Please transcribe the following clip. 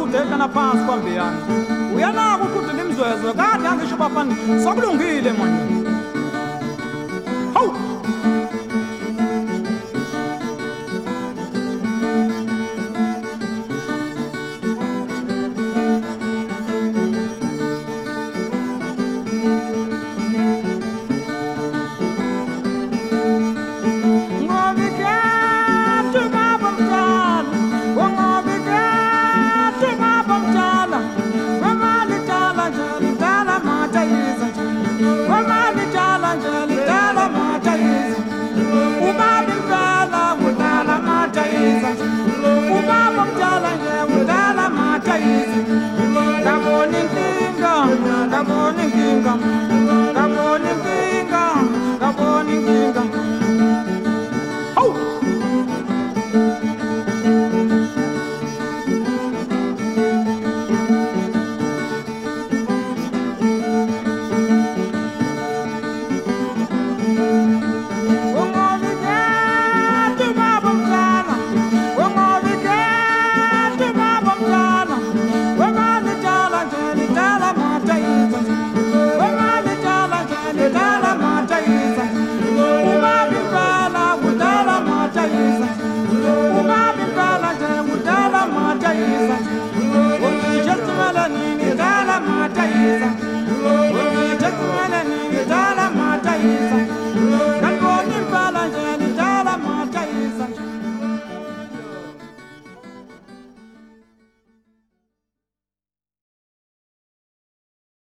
kudeka naphansi kwambi yami uyanako ukuthi ndimzwezwe kade angisho bafani sakulungile manyeni Father.